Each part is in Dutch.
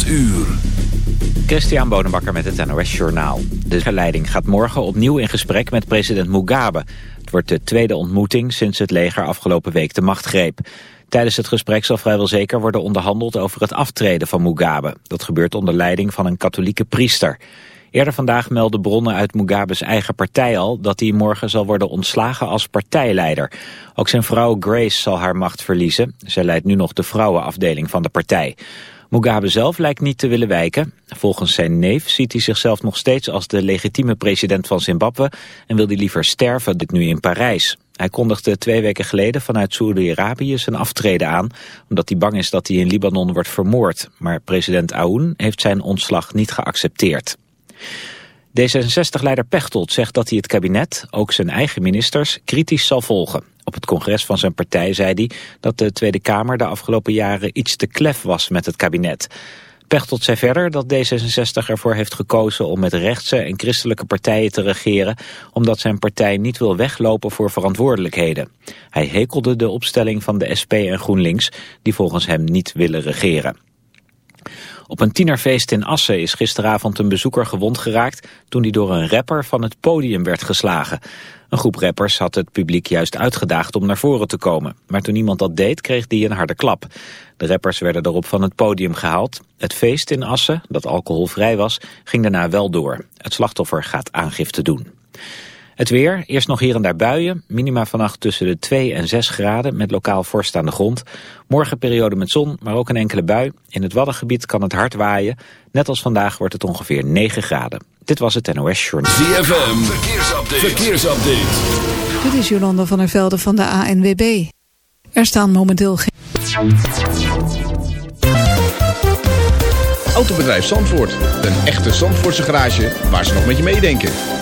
8 uur. Christian Bonenbakker met het NOS Journaal. De leiding gaat morgen opnieuw in gesprek met president Mugabe. Het wordt de tweede ontmoeting sinds het leger afgelopen week de macht greep. Tijdens het gesprek zal vrijwel zeker worden onderhandeld over het aftreden van Mugabe. Dat gebeurt onder leiding van een katholieke priester. Eerder vandaag meldden bronnen uit Mugabe's eigen partij al... dat hij morgen zal worden ontslagen als partijleider. Ook zijn vrouw Grace zal haar macht verliezen. Zij leidt nu nog de vrouwenafdeling van de partij. Mugabe zelf lijkt niet te willen wijken. Volgens zijn neef ziet hij zichzelf nog steeds als de legitieme president van Zimbabwe... en wil hij liever sterven, dit nu in Parijs. Hij kondigde twee weken geleden vanuit Saoedi-Arabië zijn aftreden aan... omdat hij bang is dat hij in Libanon wordt vermoord. Maar president Aoun heeft zijn ontslag niet geaccepteerd. D66-leider Pechtold zegt dat hij het kabinet, ook zijn eigen ministers, kritisch zal volgen. Op het congres van zijn partij zei hij dat de Tweede Kamer de afgelopen jaren iets te klef was met het kabinet. Pechtold zei verder dat D66 ervoor heeft gekozen om met rechtse en christelijke partijen te regeren, omdat zijn partij niet wil weglopen voor verantwoordelijkheden. Hij hekelde de opstelling van de SP en GroenLinks, die volgens hem niet willen regeren. Op een tienerfeest in Assen is gisteravond een bezoeker gewond geraakt toen hij door een rapper van het podium werd geslagen. Een groep rappers had het publiek juist uitgedaagd om naar voren te komen. Maar toen iemand dat deed, kreeg die een harde klap. De rappers werden daarop van het podium gehaald. Het feest in Assen, dat alcoholvrij was, ging daarna wel door. Het slachtoffer gaat aangifte doen. Het weer, eerst nog hier en daar buien. Minima vannacht tussen de 2 en 6 graden met lokaal vorst aan de grond. Morgen periode met zon, maar ook een enkele bui. In het Waddengebied kan het hard waaien. Net als vandaag wordt het ongeveer 9 graden. Dit was het NOS Journal. ZFM, verkeersupdate. verkeersupdate. Dit is Jolanda van der Velde van de ANWB. Er staan momenteel geen... Autobedrijf Zandvoort. Een echte Zandvoortse garage waar ze nog met je meedenken.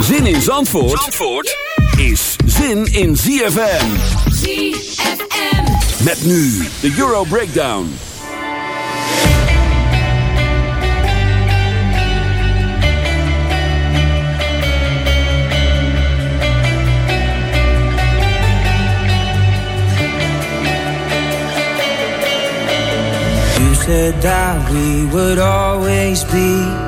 Zin in Zandvoort, Zandvoort is zin in ZFM. ZFM. Met nu de Euro Breakdown. You said that we would always be.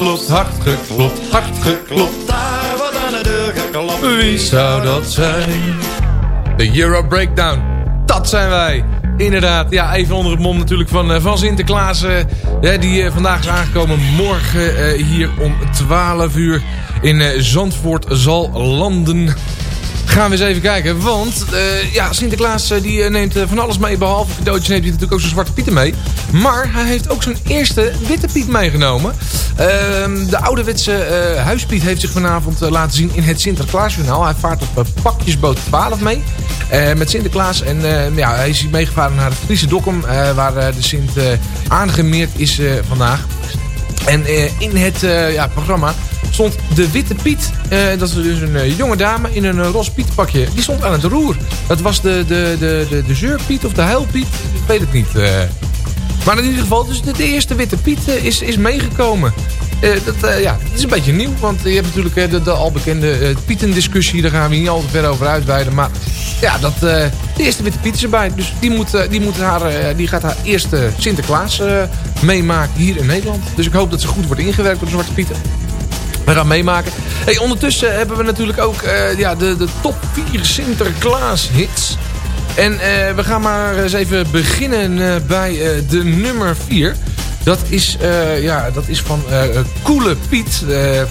geklopt, hard geklopt, hard geklopt. Daar wordt aan de deur geklopt. Wie zou dat zijn? De Euro Breakdown. Dat zijn wij. Inderdaad, ja, even onder het mom natuurlijk van, eh, van Sinterklaas. eh, die eh, vandaag is aangekomen. Morgen eh, hier om 12 uur in Zandvoort zal landen. Gaan we eens even kijken, want ja, Sinterklaas die, neemt van alles mee. Behalve cadeautjes neemt hij natuurlijk ook zijn zwarte pieten mee. Maar hij heeft ook zijn eerste witte piet meegenomen. Ehm, de ouderwetse eh huispiet heeft zich vanavond eh, laten zien in het Sinterklaasjournaal. Hij vaart op eh, pakjesboot 12 mee met Sinterklaas. En eh, ja, hij is meegevaren naar het Friese Dokkum, waar de Sint aangemeerd is vandaag. En in het ja, programma stond de Witte Piet. dat is dus een jonge dame in een uh, ros pietenpakje. Die stond aan het roer. Dat was de, de, de, de, de zeurpiet of de huilpiet. Ik weet het niet. Maar in ieder geval, dus de, de eerste Witte Piet is, is meegekomen. Eh, dat, eh, ja, dat is een beetje nieuw. Want je hebt natuurlijk eh, de, de al bekende pietendiscussie. Daar gaan we niet al te ver over uitweiden. Maar ja, dat, de eerste Witte Piet is erbij. Dus die, moet, die, moet haar, die gaat haar eerste Sinterklaas meemaken hier in Nederland. Dus ik hoop dat ze goed wordt ingewerkt door de Zwarte Pieten. We gaan meemaken. Hey, ondertussen hebben we natuurlijk ook ja, de, de top 4 Sinterklaas hits. En we gaan maar eens even beginnen bij de nummer 4. Dat is, eh, ja, dat is van eh Koele Piet. Eh,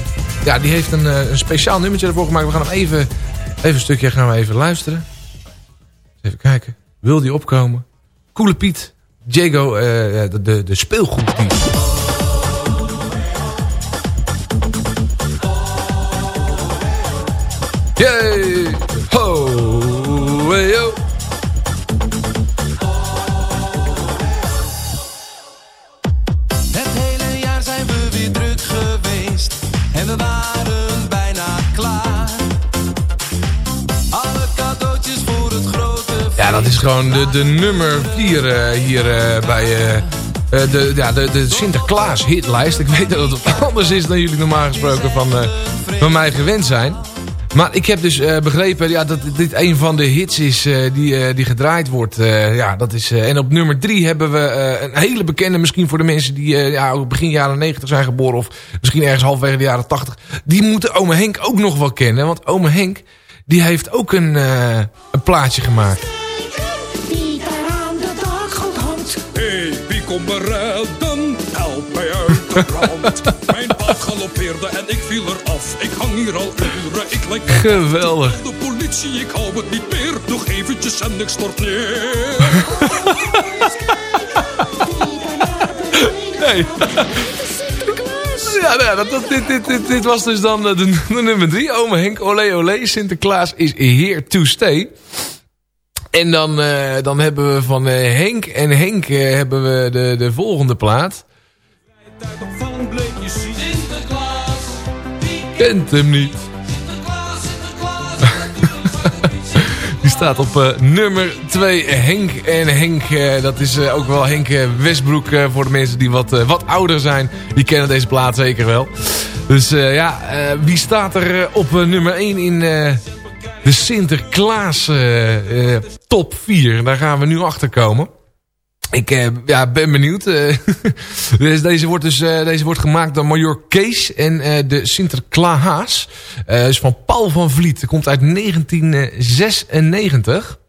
ja, die heeft een, een speciaal nummertje ervoor gemaakt. We gaan hem even, even een stukje gaan we even luisteren. Even kijken. Wil die opkomen? Koele Piet. Eh, de, de, de. Is gewoon de, de nummer 4 hier eh, bij eh, eh, de, ja, de, de Sinterklaas hitlijst. Ik weet dat het anders is dan jullie normaal gesproken van, eh, van mij gewend zijn. Maar ik heb dus eh, begrepen ja, dat dit een van de hits is eh, die, eh, die gedraaid wordt. Eh, ja, dat is, eh, en op nummer 3 hebben we eh, een hele bekende, misschien voor de mensen die eh, ja, begin jaren 90 zijn geboren... of misschien ergens halverwege de jaren 80. Die moeten ome Henk ook nog wel kennen. Want ome Henk die heeft ook een, eh, een plaatje gemaakt. Komt me redden? Help mij uit de brand. Mijn pad galoppeerde en ik viel eraf. Ik hang hier al uren, ik lijk... Geweldig. De politie, ik hou het niet meer. Nog eventjes en ik stort neer. Nee. Ja, dat, dat, dit, dit, dit, dit was dus dan eh, de, de nummer drie. Ome Henk, olé olé, Sinterklaas is here to stay. En dan, eh, dan hebben we van eh, Henk en Henk eh, hebben we de, de volgende plaat. Sinterklaas. Kent hem niet. Die staat op nummer 2, Henk en Henk. dat is ook wel Henk Westbroek voor de mensen die wat, wat ouder zijn. Die kennen deze plaat zeker wel. Dus ja, wie staat er op nummer 1 in de Sinterklaas eh, eh, top 4? Daar gaan we nu achter komen. Ik eh, ja, ben benieuwd. deze, wordt dus, deze wordt gemaakt door Major Kees en de Sinterklaas. Is van Paul van Vliet. Komt uit 1996.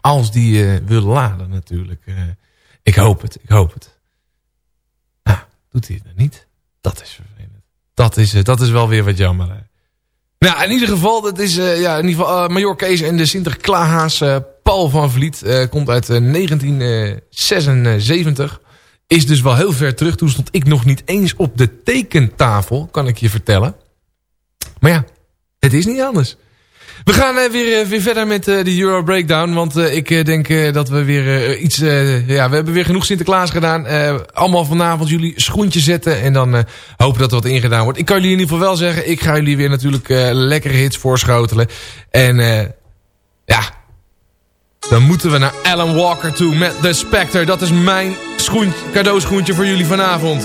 Als die wil laden natuurlijk. Ik hoop het, ik hoop het. Ah, doet hij het nou niet? Dat is vervelend. Dat is, dat is wel weer wat jammer. Nou, in ieder geval, dat is eh, ja, in ieder geval, eh, Major Kees en de Sinterklaas eh, Paul van Vliet. komt uit eh, 1976. Is dus wel heel ver terug. Toen stond ik nog niet eens op de tekentafel, kan ik je vertellen. Maar ja, het is niet anders. We gaan eh, weer, eh, weer verder met eh, de Euro Breakdown. Want ik denk dat we weer iets... ja, we hebben weer genoeg Sinterklaas gedaan. Allemaal vanavond jullie schoentjes zetten. En dan hopen dat er wat ingedaan wordt. Ik kan jullie in ieder geval wel zeggen. Ik ga jullie weer natuurlijk lekkere hits voorschotelen. En ja... Dan moeten we naar Alan Walker toe met The Spectre. Dat is mijn schoen, cadeauschoentje voor jullie vanavond.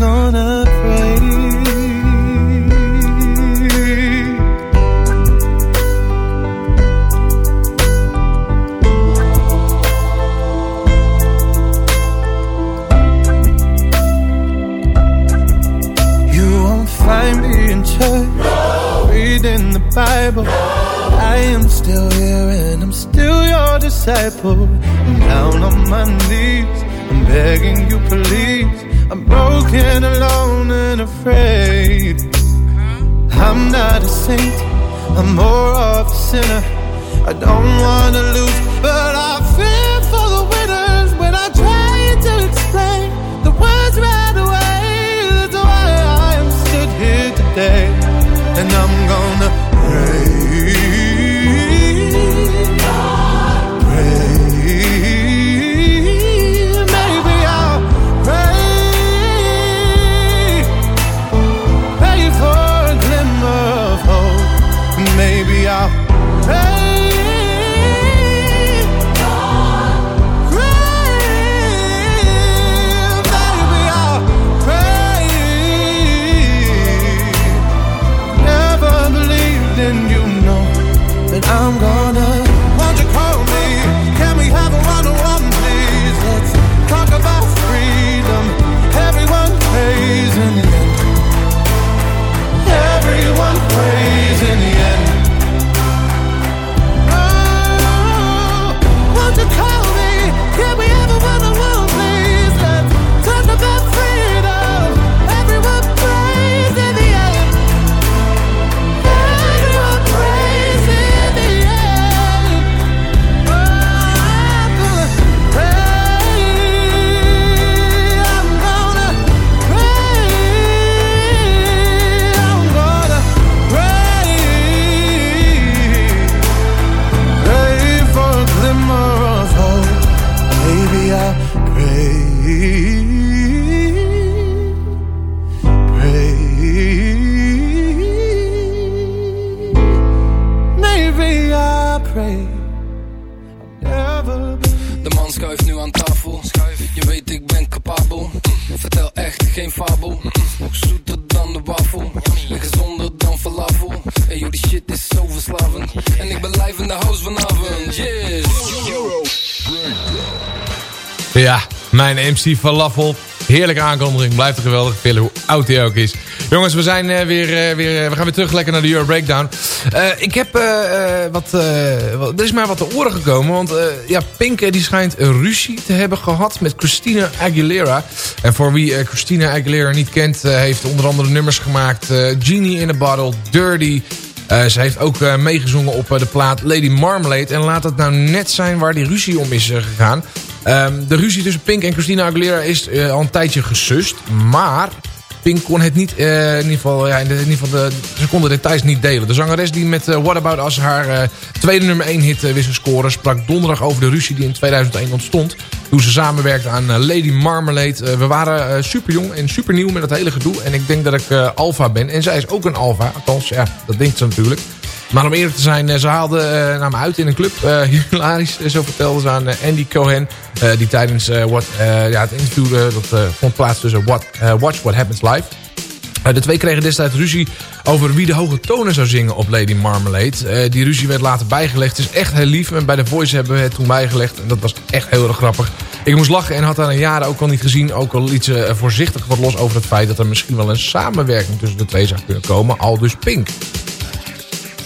I'm gonna pray. You won't find me in church reading the Bible. I am still here and I'm still your disciple. I'm down on my knees, I'm begging you, please. I'm broken, alone, and afraid. Uh-huh. I'm not a saint, I'm more of a sinner. I don't wanna lose, but I MC Falafel. Heerlijke aankondiging. Blijft er geweldig. Pillen hoe oud hij ook is. Jongens, we, zijn, eh, weer, eh, weer, eh, we gaan weer terug lekker naar de Euro Breakdown. Ik heb wat, wat... Er is mij wat te oren gekomen. Want ja, Pink die schijnt een ruzie te hebben gehad met Christina Aguilera. En voor wie Christina Aguilera niet kent... heeft onder andere nummers gemaakt. Genie in a Bottle, Dirty... Eh, ze heeft ook meegezongen op de plaat Lady Marmalade. En laat het nou net zijn waar die ruzie om is gegaan. Ehm, de ruzie tussen Pink en Christina Aguilera is eh, al een tijdje gesust. Maar Pink kon het niet, eh, in ieder geval, ja, in, de, in ieder geval de, ze kon de details niet delen. De zangeres die met eh, What About Us haar tweede nummer 1 hit wist te scoren... sprak donderdag over de ruzie die in 2001 ontstond... toen ze samenwerkte aan Lady Marmalade. We waren super jong en super nieuw met het hele gedoe. En ik denk dat ik alfa ben. En zij is ook een alfa. Althans, ja, dat denkt ze natuurlijk. Maar om eerlijk te zijn, eh, ze haalde eh, naar me uit in een club. Eh, hilarisch, zo vertelde ze aan Andy Cohen. die tijdens what, ja, het interview dat vond plaats tussen what, Watch What Happens Live. De twee kregen destijds ruzie over wie de hoge tonen zou zingen op Lady Marmalade. Die ruzie werd later bijgelegd. Het is echt heel lief. En bij The Voice hebben we het toen bijgelegd. En dat was echt heel erg grappig. Ik moest lachen en had haar een jaren ook al niet gezien. Ook al eh, voorzichtig wat los over het feit dat er misschien wel een samenwerking tussen de twee zou kunnen komen. Al dus Pink.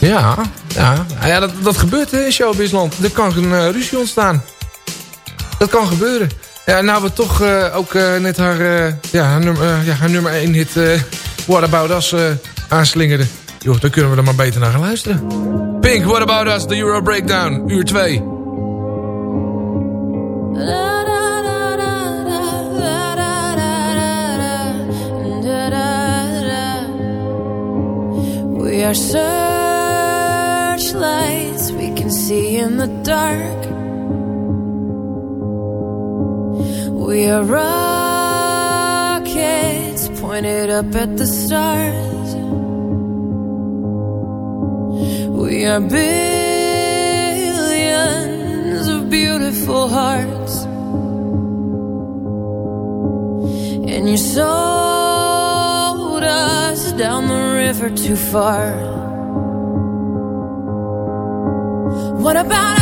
Ja, ja. Nou ja dat, dat gebeurt in showbizland. Er kan een eh, ruzie ontstaan. Dat kan gebeuren. Ja, nou we toch eh, ook eh, net haar, ja, haar, nummer, ja, haar nummer 1 hit What About Us eh, aanslingerde. Joh, dan kunnen we er maar beter naar gaan luisteren. Pink, What About Us, de Euro Breakdown, uur 2. We are can in the dark. We are rockets pointed up at the stars. We are billions of beautiful hearts. And you sold us down the river too far. What about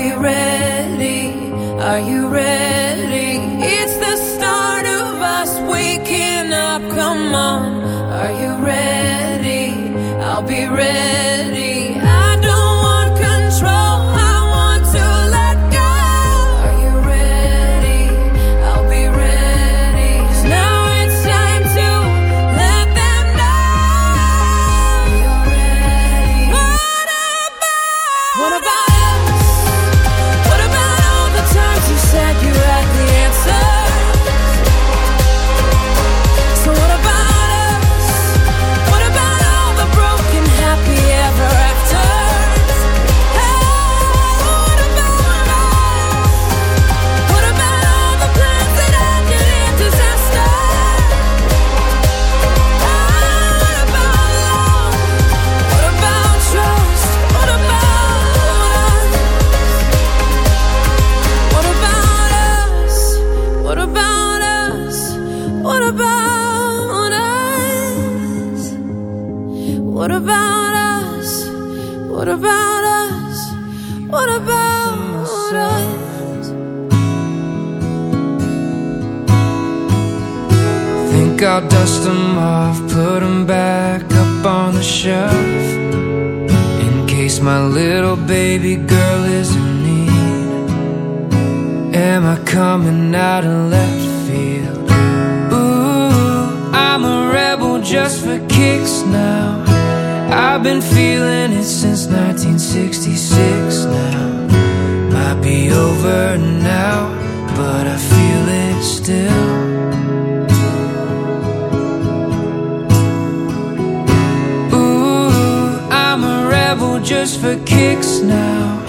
be ready. Are you ready? I'll dust them off, put them back up on the shelf. In case my little baby girl is in need. Am I coming out of left field? Ooh, I'm a rebel just for kicks now. I've been feeling it since 1966 now. Might be over now, but I feel it still. Just for kicks now.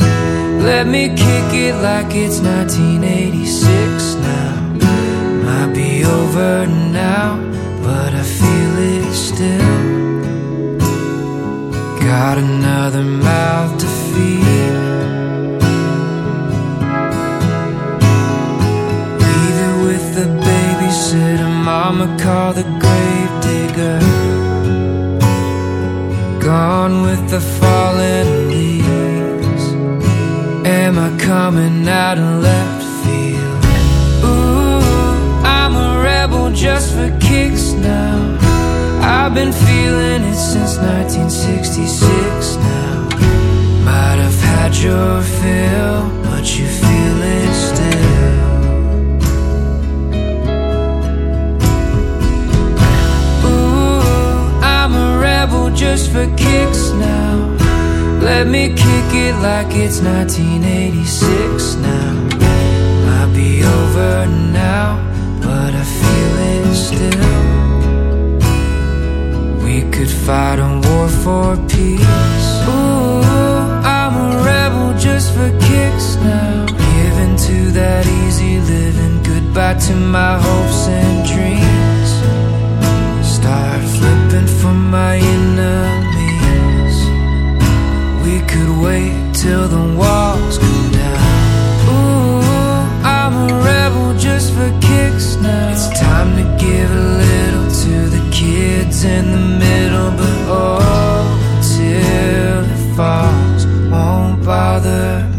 Let me kick it like it's 1986 now. Might be over now, but I feel it still. Got another mouth to feed. Leave it with the babysitter. Mama call the grave digger. Gone with the fallen leaves. Am I coming out of left field? Ooh, I'm a rebel just for kicks now. I've been feeling it since 1966 now. Might have had your fill, but you just for kicks now. Let me kick it like it's 1986 now. Might be over now, but I feel it still. We could fight a war for peace. Ooh, I'm a rebel just for kicks now. Giving to that easy living. Goodbye to my hopes and dreams. For my enemies. We could wait till the walls come down. Ooh, I'm a rebel just for kicks now. It's time to give a little to the kids in the middle, but oh, till it falls won't bother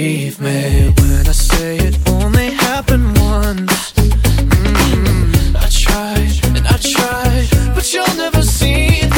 believe me when I say it only happened once. Mm, I tried and I tried, but you'll never see that.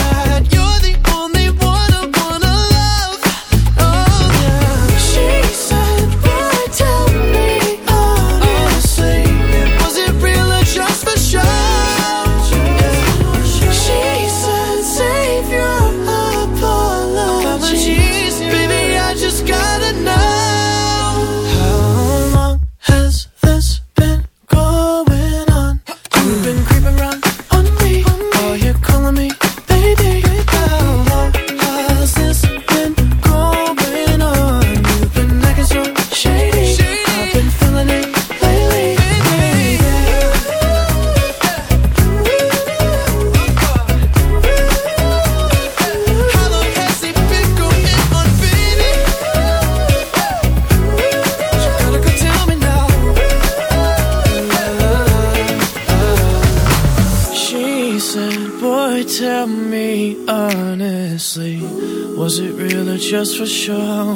生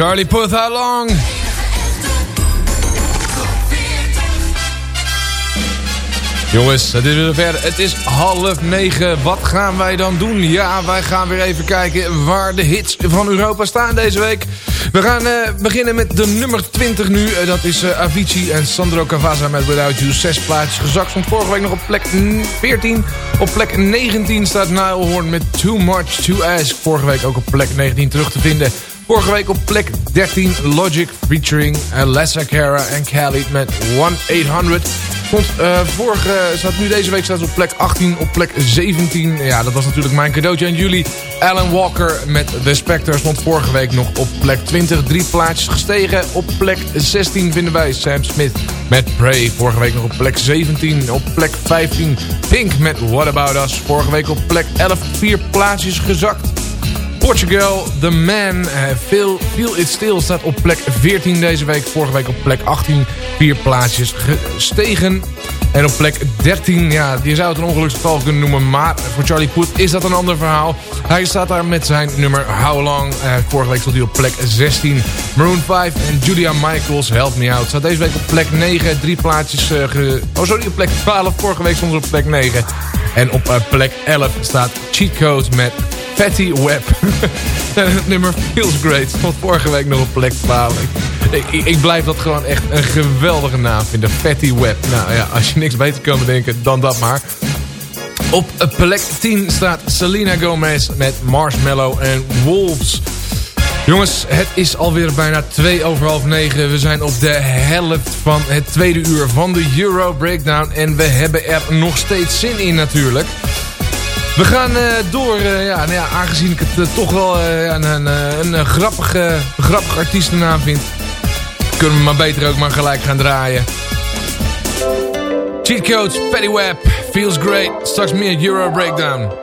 Charlie Puth, how long? Jongens, het is weer ver. Het is half negen. Wat gaan wij dan doen? Ja, wij gaan weer even kijken waar de hits van Europa staan deze week. We gaan eh, beginnen met de nummer 20 nu. Eh, dat is eh, Avicii en Sandro Cavazza met Without You. Zes plaatjes gezakt. Stond vorige week nog op plek 14. Op plek 19 staat Nile Horn met Too Much To Ask. Vorige week ook op plek 19 terug te vinden. Vorige week op plek 13 Logic featuring uh, Lessa Cara en Khalid met 1-800. Stond, eh, vorige, staat nu deze week staat op plek 18, op plek 17. Ja, dat was natuurlijk mijn cadeautje aan jullie. Alan Walker met The Spectre stond vorige week nog op plek 20. Drie plaatjes gestegen. Op plek 16 vinden wij Sam Smith met Prey. Vorige week nog op plek 17. Op plek 15 Pink met What About Us. Vorige week op plek 11. Vier plaatsjes gezakt. Portugal, The Man, eh, Feel, It Still staat op plek 14 deze week. Vorige week op plek 18, vier plaatsjes gestegen. En op plek 13, ja, je zou het een ongeluksgeval kunnen noemen. Maar voor Charlie Puth is dat een ander verhaal. Hij staat daar met zijn nummer How Long. Eh, vorige week stond hij op plek 16. Maroon 5 en Julia Michaels, Help Me Out. Staat deze week op plek 9. Drie plaatjes, eh, ge... oh sorry, op plek 12. Vorige week stond ze op plek 9. En op eh, plek 11 staat Cheat Code met Fatty Web. Het nummer Feels Great stond vorige week nog op plek 12. Ik, ik, ik blijf dat gewoon echt een geweldige naam vinden. Fatty Web. Nou ja, als je niks beter kan bedenken, dan dat maar. Op plek 10 staat Selena Gomez met Marshmallow en Wolves. Jongens, het is alweer bijna 2 over half 9. We zijn op de helft van het tweede uur van de Euro Breakdown. En we hebben er nog steeds zin in natuurlijk. We gaan eh, door, eh, ja, nou ja, aangezien ik het eh, toch wel een, een, een, grappige, grappige artiestennaam vind... kunnen we maar beter ook maar gelijk gaan draaien. Cheat Codes, Feels Great. Straks meer Euro Breakdown.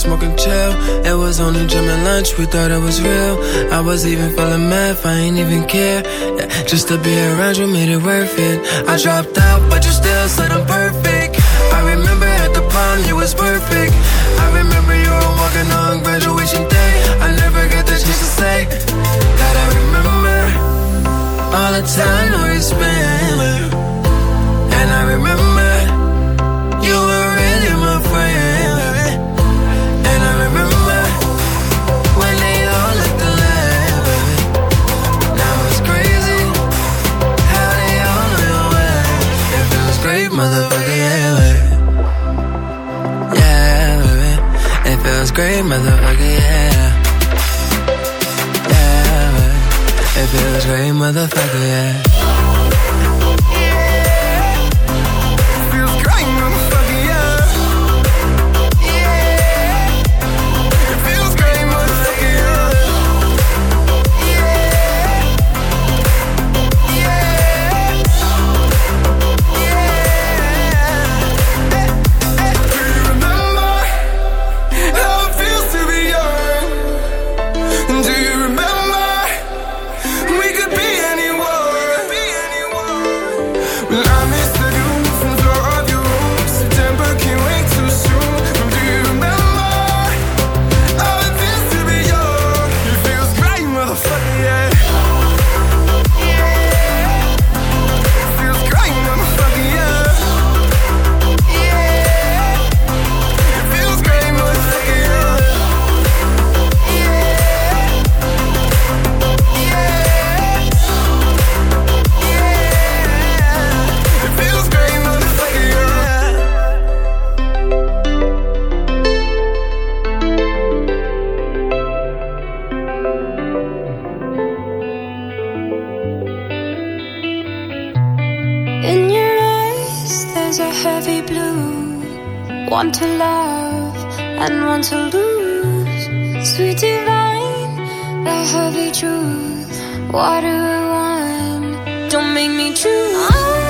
Smoking chill. It was only gym and lunch, we thought it was real. I was even feeling math, I ain't even care. Yeah, just to be around you made it worth it. I dropped out, but you still said I'm perfect. I remember at the prom, you was perfect. I remember you were walking on graduation day. I never got the chance to say that I remember all the time we spent. And I remember you were great, motherfucker, yeah. Yeah. It feels great, motherfucker, yeah. and want to lose. Sweet divine, the heavy truth, What do I want? Don't make me choose.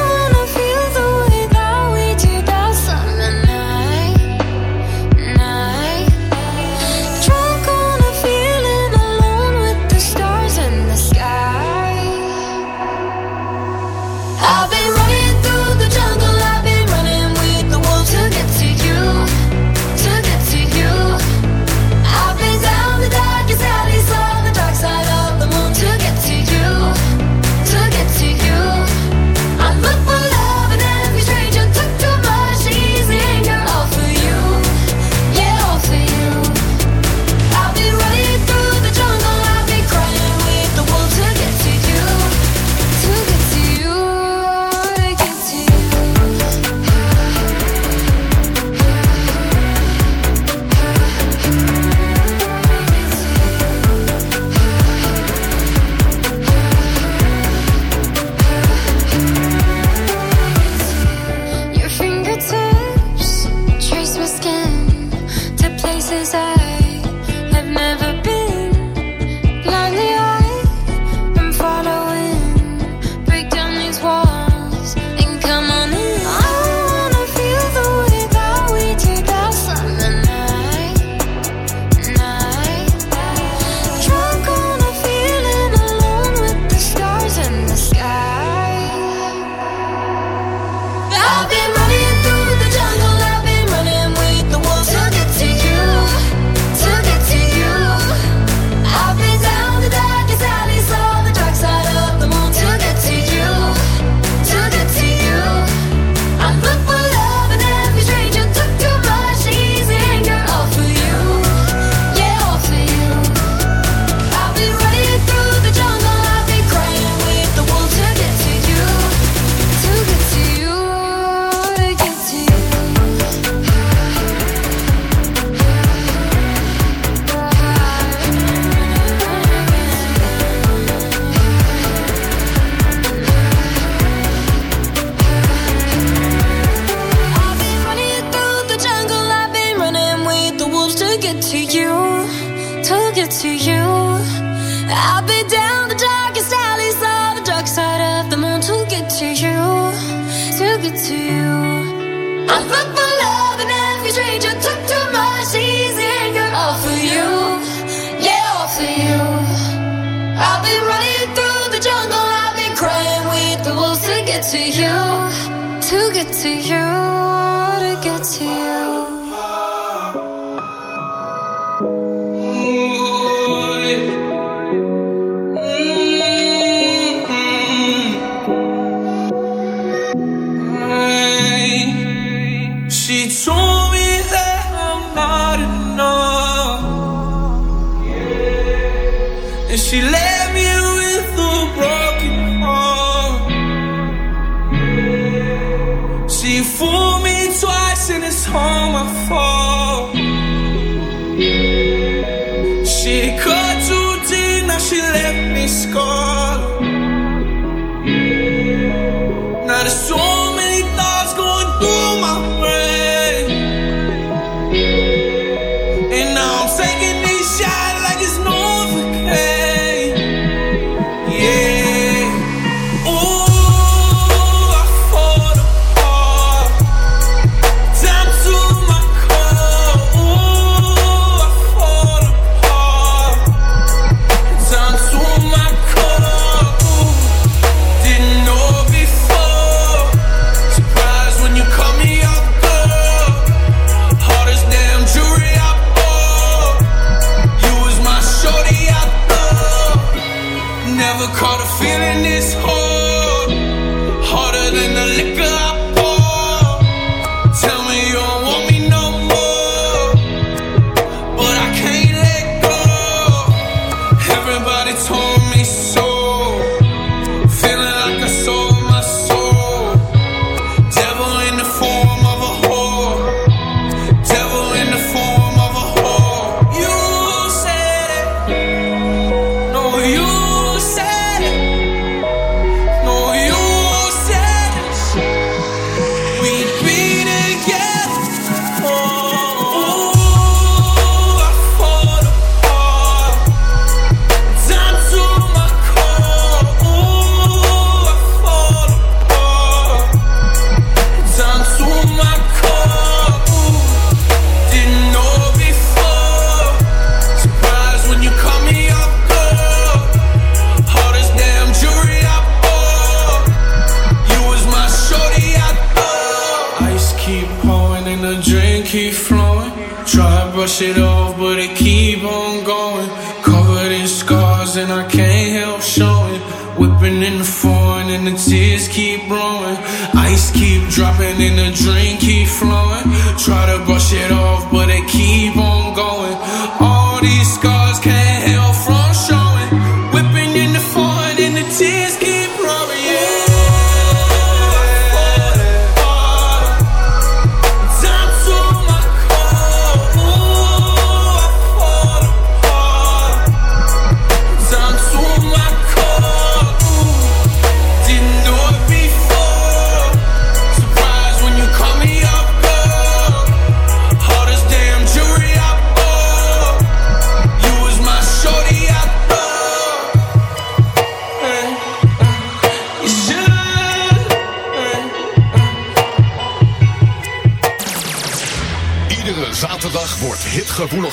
Whipping in the foreign, and the tears keep blowing. Ice keep dropping, and the drink keep flowing. Try to brush it off, but it keep on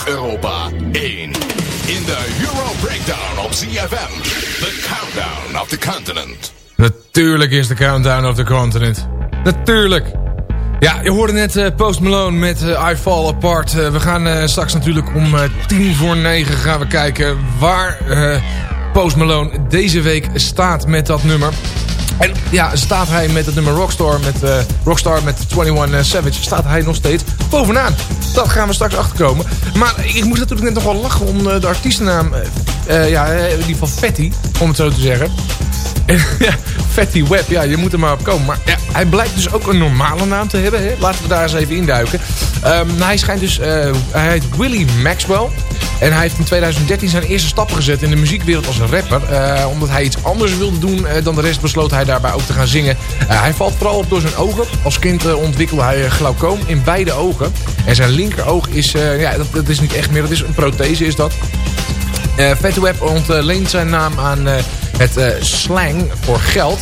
Europa 1. In de Euro Breakdown op ZFM. The Countdown of the Continent. Natuurlijk is de Countdown of the Continent. Natuurlijk. Ja, je hoorde net eh, Post Malone met eh, I Fall Apart. Eh, we gaan straks natuurlijk om tien voor negen gaan we kijken waar Post Malone deze week staat met dat nummer. En ja, staat hij met het nummer Rockstar met, eh, Rockstar met 21 Savage, staat hij nog steeds bovenaan. Dat gaan we straks achterkomen. Maar ik moest natuurlijk net nog wel lachen om eh, de artiestennaam, eh, eh, ja, ieder geval Fatty, om het zo te zeggen. ja, Fatty Web, ja, je moet er maar op komen. Maar ja, hij blijkt dus ook een normale naam te hebben. Hè? Laten we daar eens even induiken. Ehm, nou, hij schijnt dus, eh, hij heet Willie Maxwell. En hij heeft in 2013 zijn eerste stappen gezet in de muziekwereld als rapper. Eh, omdat hij iets anders wilde doen eh, dan de rest, besloot hij daarbij ook te gaan zingen. Hij valt vooral op door zijn ogen. Als kind ontwikkelde hij glaucoom in beide ogen. En zijn linkeroog is, ja, dat, is niet echt meer, dat is een prothese is dat. Eh Fatty Web ontleent zijn naam aan het eh, slang voor geld.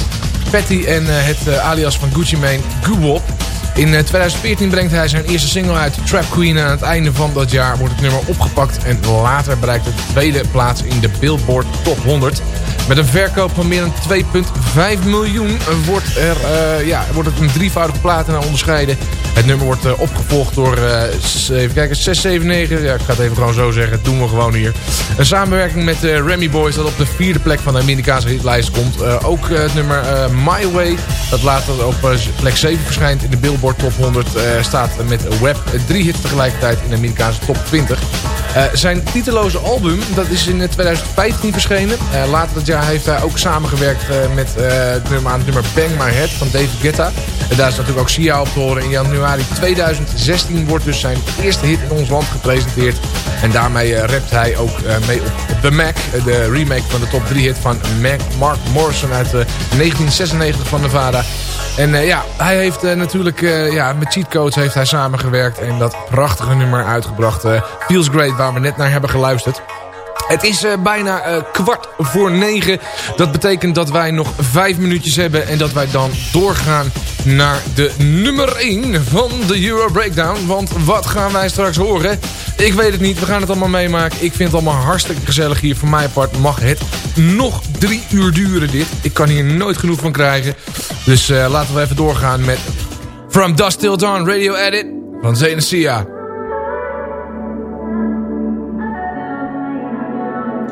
Fatty en eh, het eh, alias van Gucci Mane, Guwop. In eh, 2014 brengt hij zijn eerste single uit, Trap Queen. En aan het einde van dat jaar wordt het nummer opgepakt. En later bereikt het de tweede plaats in de Billboard Top 100. Met een verkoop van meer dan 2,5 miljoen wordt, er, eh, ja, wordt het een drievoudige platina onderscheiden. Het nummer wordt eh, opgevolgd door, eh, even kijken, 679. Ja, ik ga het even gewoon zo zeggen. Doen we gewoon hier. Een samenwerking met eh, Remy Boys dat op de vierde plek van de Amerikaanse hitlijst komt. Eh, ook eh, het nummer eh, My Way, dat later op eh, plek 7 verschijnt in de Billboard Top 100, eh, staat met Web drie hits tegelijkertijd in de Amerikaanse Top 20. Eh, zijn titeloze album, dat is in eh, 2015 verschenen. Eh, later dat jaar heeft hij ook samengewerkt met het nummer nummer Bang My Head van David Guetta. En daar is natuurlijk ook Sia op te horen. In januari 2016 wordt dus zijn eerste hit in ons land gepresenteerd. En daarmee rapt hij ook mee op The Mac, de remake van de top 3 hit van Mark Morrison uit eh, 1996 van Nevada. En eh, ja, hij heeft eh, natuurlijk eh, ja, met Cheat Codes heeft hij samengewerkt en dat prachtige nummer uitgebracht. Feels Great, waar we net naar hebben geluisterd. Het is eh, bijna eh, kwart voor negen. Dat betekent dat wij nog vijf minuutjes hebben. En dat wij dan doorgaan naar de nummer 1 van de Euro Breakdown. Want wat gaan wij straks horen? Ik weet het niet. We gaan het allemaal meemaken. Ik vind het allemaal hartstikke gezellig hier. Voor mij apart mag het nog drie uur duren dit. Ik kan hier nooit genoeg van krijgen. Dus eh, laten we even doorgaan met From Dust Till Dawn Radio Edit van Zenesia.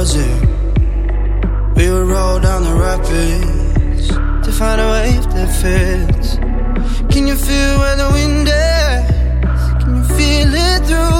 eh? We would roll down the rapids to find a wave that fits. Can you feel where the wind is? Can you feel it through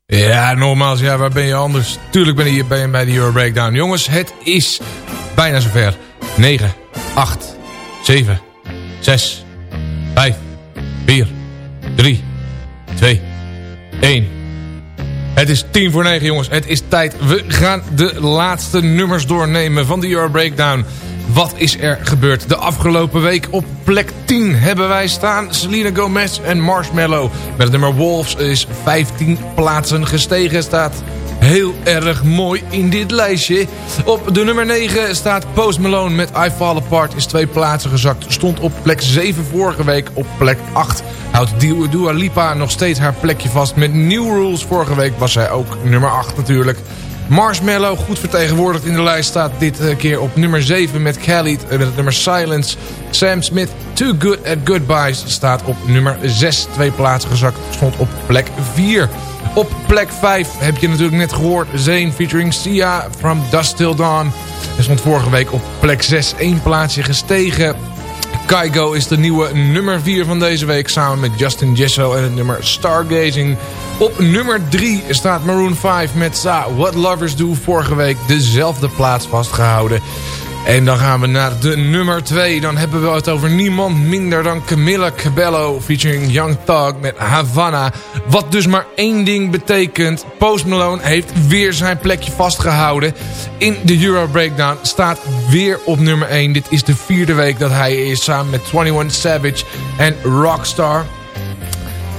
Ja, nogmaals, ja, waar ben je anders? Tuurlijk ben je hier bij, bij de Euro Breakdown. Jongens, het is bijna zover. 9, 8, 7, 6, 5, 4, 3, 2, 1. Het is 10 voor 9, jongens. Het is tijd. We gaan de laatste nummers doornemen van de Euro Breakdown. Wat is er gebeurd de afgelopen week? Op plek 10 hebben wij staan Selena Gomez en Marshmallow. Met het nummer Wolves is 15 plaatsen gestegen. Staat heel erg mooi in dit lijstje. Op de nummer 9 staat Post Malone met I Fall Apart. Is twee plaatsen gezakt. Stond op plek 7 vorige week. Op plek 8 houdt Dua Lipa nog steeds haar plekje vast. Met New Rules. Vorige week was zij ook nummer 8 natuurlijk. Marshmallow, goed vertegenwoordigd in de lijst, staat dit eh, keer op nummer 7 met Khalid. eh, Met het nummer Silence. Sam Smith, Too Good at Goodbyes, staat op nummer 6. Twee plaatsen gezakt, stond op plek 4. Op plek 5 heb je natuurlijk net gehoord. Zane featuring Sia from Dust Till Dawn. Hij stond vorige week op plek 6. één plaatsje gestegen. Kygo is de nieuwe nummer 4 van deze week. Samen met Justin Jesso en het nummer Stargazing. Op nummer 3 staat Maroon 5 met Sa What Lovers Do. Vorige week dezelfde plaats vastgehouden. En dan gaan we naar de nummer 2. Dan hebben we het over niemand minder dan Camilla Cabello featuring Young Thug met Havana. Wat dus maar één ding betekent. Post Malone heeft weer zijn plekje vastgehouden. In de Euro Breakdown staat weer op nummer 1. Dit is de vierde week dat hij is samen met 21 Savage en Rockstar.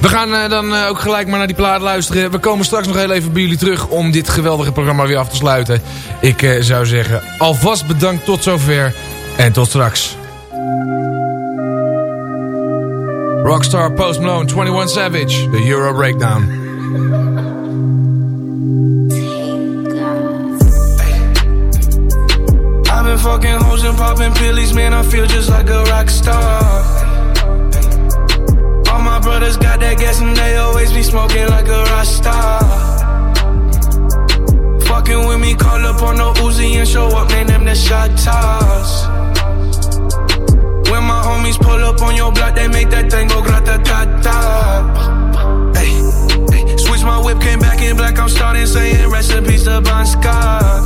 We gaan eh, dan eh, ook gelijk maar naar die plaat luisteren. We komen straks nog heel even bij jullie terug om dit geweldige programma weer af te sluiten. Ik eh, zou zeggen, alvast bedankt tot zover en tot straks. Rockstar Post Malone, 21 Savage, de Euro Breakdown. Fucking hoes popping pillies, man. I feel just like a rock star. Brothers got that gas and they always be smoking like a rock star. Fucking with me, call up on the Uzi and show up, man. Them the shot toss. When my homies pull up on your block, they make that thing go grata ta ta. Hey, switch my whip, came back in black. I'm starting saying recipes to Bon Scott.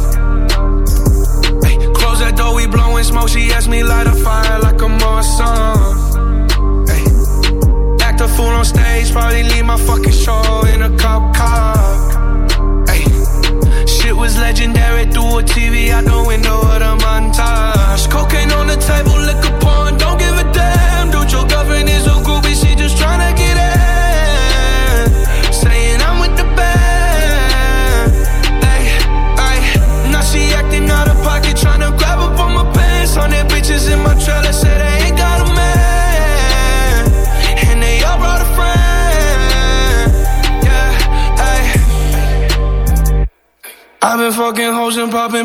Hey, close that door, we blowing smoke. She asked me light a fire like a Marsan. Fool on stage, probably leave my fucking show in a cop car.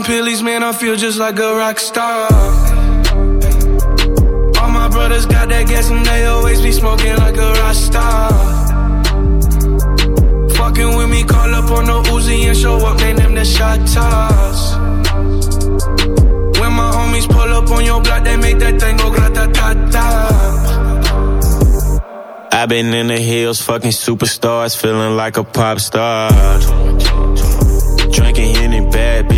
Popping pillies, man. I feel just like a rock star. All my brothers got that gas and they always be smoking like a rock star. Fucking with me, call up on the Uzi and show up, man. Them the shot toss. When my homies pull up on your block, they make that thing go grata ta ta. I've been in the hills, fucking superstars, feeling like a pop star. Drinking any bad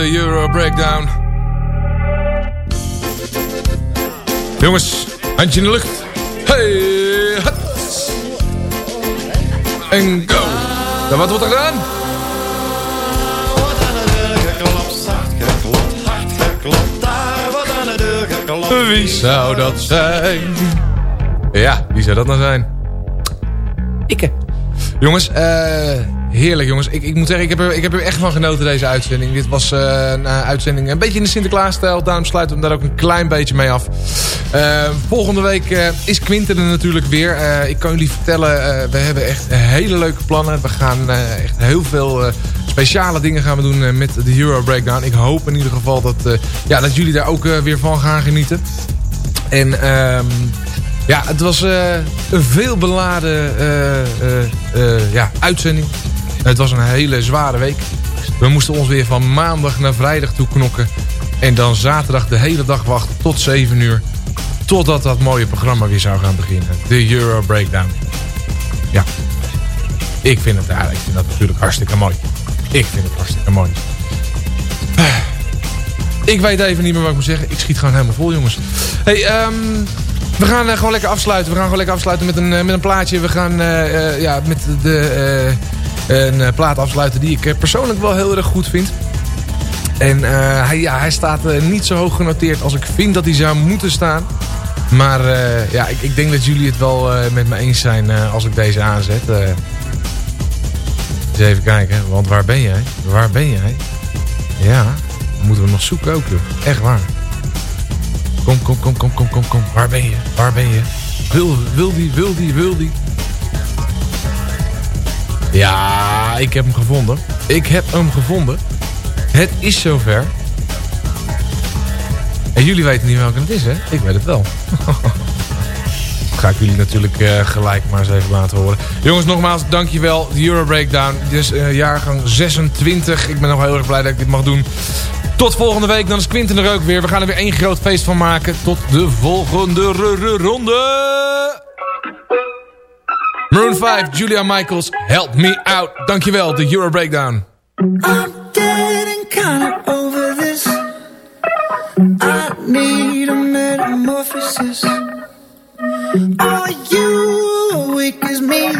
de Euro Breakdown. Jongens, handje in de lucht. Hey. En go. Nou, wat wordt er gedaan? Wie zou dat zijn? Ja, wie zou dat nou zijn? Ikke. Jongens, eh... Heerlijk jongens. Ik, ik moet zeggen, ik heb, er, ik heb er echt van genoten deze uitzending. Dit was eh, een uh, uitzending een beetje in de Sinterklaas-stijl. Daarom sluiten we hem daar ook een klein beetje mee af. Uh, volgende week is Quinten er natuurlijk weer. ik kan jullie vertellen, we hebben echt hele leuke plannen. We gaan echt heel veel speciale dingen gaan we doen met de Euro Breakdown. Ik hoop in ieder geval dat, ja, dat jullie daar ook weer van gaan genieten. En... ehm ja, het was een veelbeladen uh, uh, ja, uitzending. Het was een hele zware week. We moesten ons weer van maandag naar vrijdag toe knokken. En dan zaterdag de hele dag wachten tot 7 uur. Totdat dat mooie programma weer zou gaan beginnen. De Euro Breakdown. Ja. Ik vind het, ja, ik vind dat natuurlijk hartstikke mooi. Ik vind het hartstikke mooi. Ik weet even niet meer wat ik moet zeggen. Ik schiet gewoon helemaal vol, jongens. Hey, um, We gaan eh, gewoon lekker afsluiten. We gaan gewoon lekker afsluiten met een, eh, met een plaatje. We gaan eh, ja, met de, een eh, plaat afsluiten die ik eh, persoonlijk wel heel erg goed vind. En eh, hij, ja, hij staat niet zo hoog genoteerd als ik vind dat hij zou moeten staan. Maar ja, ik, ik denk dat jullie het wel met me eens zijn als ik deze aanzet. Eens even kijken, want waar ben jij? Waar ben jij? Ja, moeten we nog zoeken ook, joh. Echt waar. Kom, kom, kom, kom, kom, kom, kom. Waar ben je? Waar ben je? Wil, wil die, wil die, wil die. Ja, ik heb hem gevonden. Ik heb hem gevonden. Het is zover. En jullie weten niet welke het is, hè? Ik weet het wel. Ga ik jullie natuurlijk eh, gelijk maar eens even laten horen. Jongens, nogmaals, dankjewel. De Euro Breakdown. Dit is eh, jaargang 26. Ik ben nog heel erg blij dat ik dit mag doen. Tot volgende week, dan is Quinten er ook weer. We gaan er weer één groot feest van maken. Tot de volgende ronde. Maroon 5, Julia Michaels, Help Me Out. Dankjewel, de Euro Breakdown. I'm getting kinda over this. I need a metamorphosis. Are you awake as me?